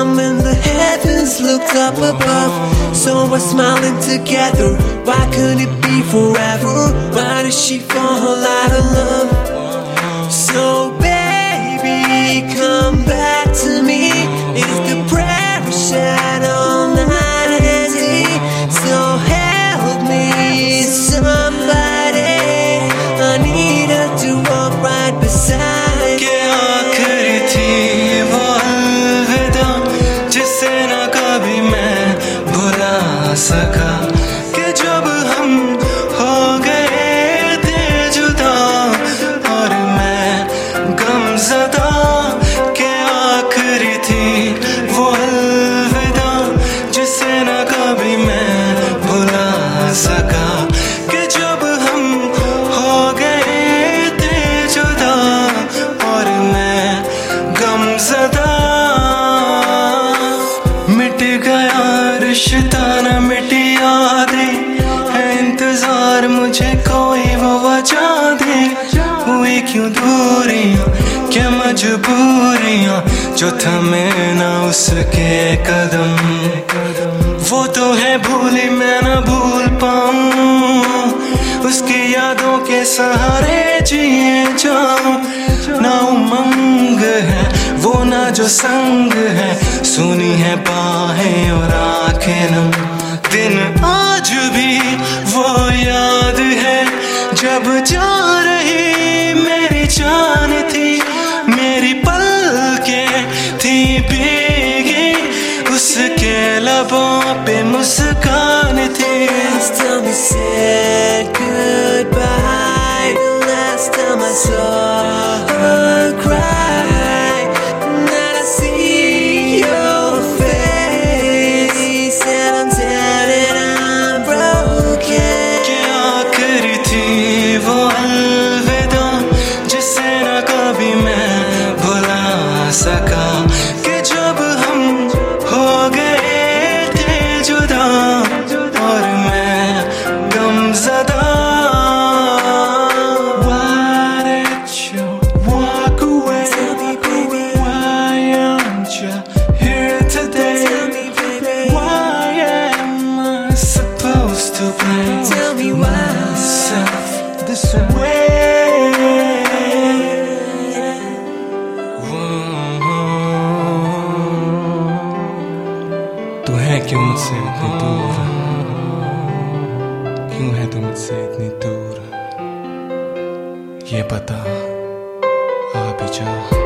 I'm in the heavens, looked up above. So we're smiling together. Why couldn't it be forever? Why does she fall out of love? nossa. इंतज़ार मुझे कोई वो वजह दे। हुई क्यों दूरियाँ, क्या मजबूरियाँ जो थमे ना उसके कदम। वो तो है भूली मैं ना भूल पाऊँ। उसकी यादों के सहारे जिए जाऊँ। ना उमंग है, वो ना जो संग है। सुनी है बाहें और आँखें नम। दिन आज जब जा रही मेरी जान थी मेरी पल के थी भीगी उसके लबों पे मुस्कान थी Last time we said goodbye, the last time I saw कभी मैं भुला सका। क्यों मुझसे इतनी दूर क्यों है तुम मुझसे इतनी दूर ये पता आप जा